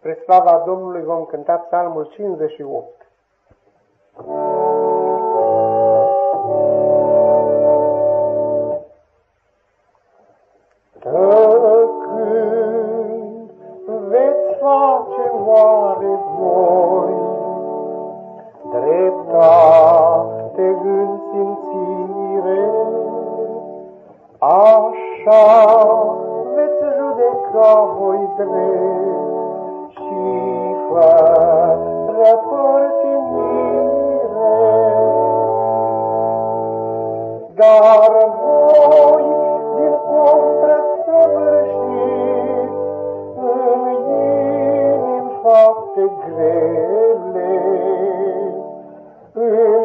Spre slava Domnului vom cânta psalmul 58. Tăcând veți face oare voi? Dreptate în simțire, așa veți judeca voi drept fără părtinire. Dar voi din contră săvârșiți în inim fapte grele, în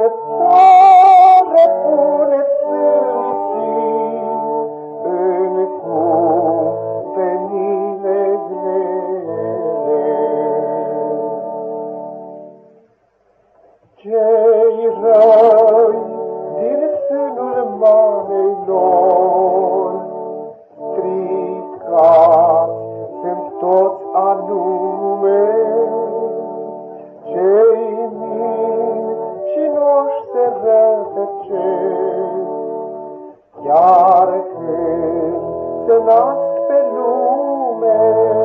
cei răi din sânul mamei lor, stricați sunt toți anume, cei mincinoși se rătăcesc, chiar când se nasc pe lume.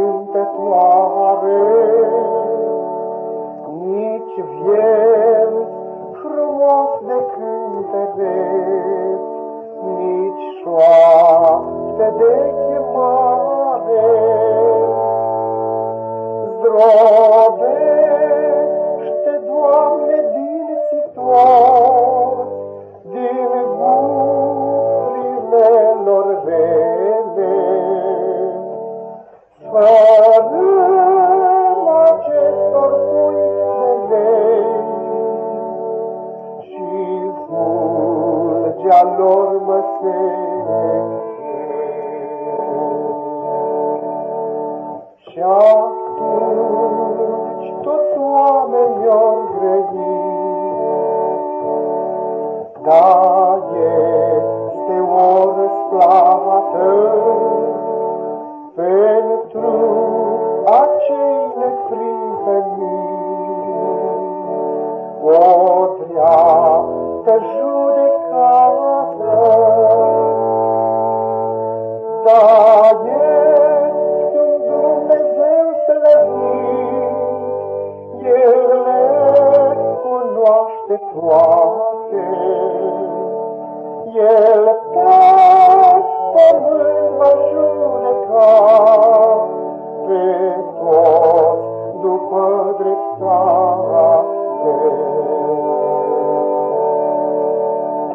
fulgea lor măsește. Și peste toate. El pe pământ va judeca pe tot după dreptate.